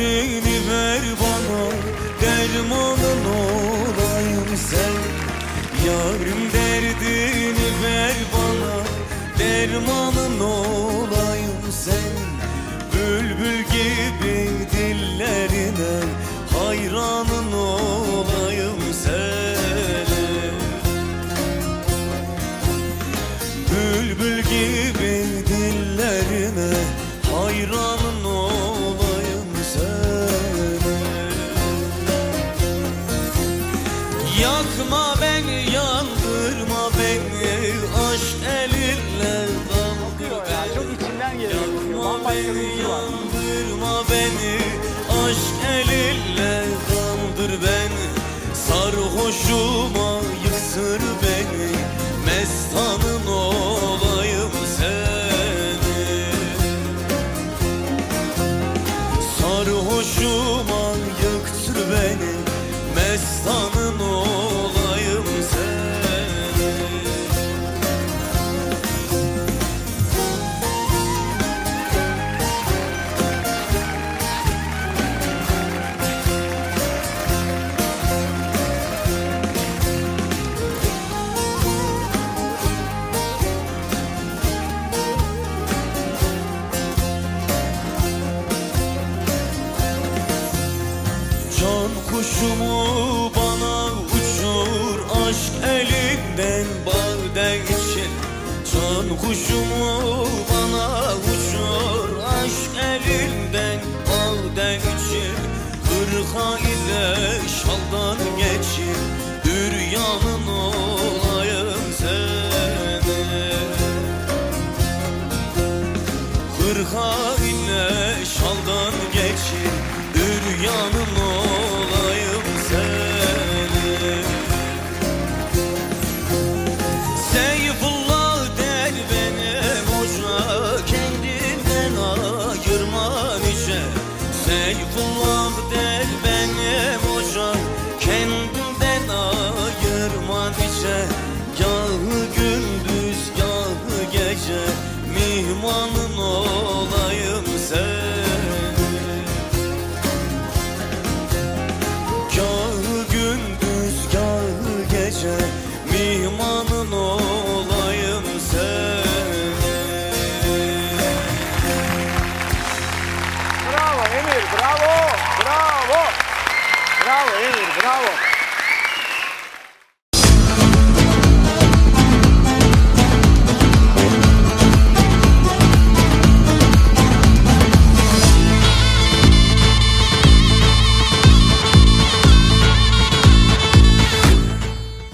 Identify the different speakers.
Speaker 1: derdini ver bana Dermanın olayım sen. Yarim derdini ver bana Dermanın olayım sen. Bülbül gibi dillerine Hayranın olayım senin Bülbül gibi dillerine hayranın
Speaker 2: Var.
Speaker 1: yandırma beni Aşk elinle kandır beni Sarhoşuma kuşumu bana uçur Aşk elinden bağda geçir Can kuşumu bana uçur Aşk elinden bağda geçir Hırka ile şaldan geçir Düryanın olayım seni. Hırka
Speaker 2: tell you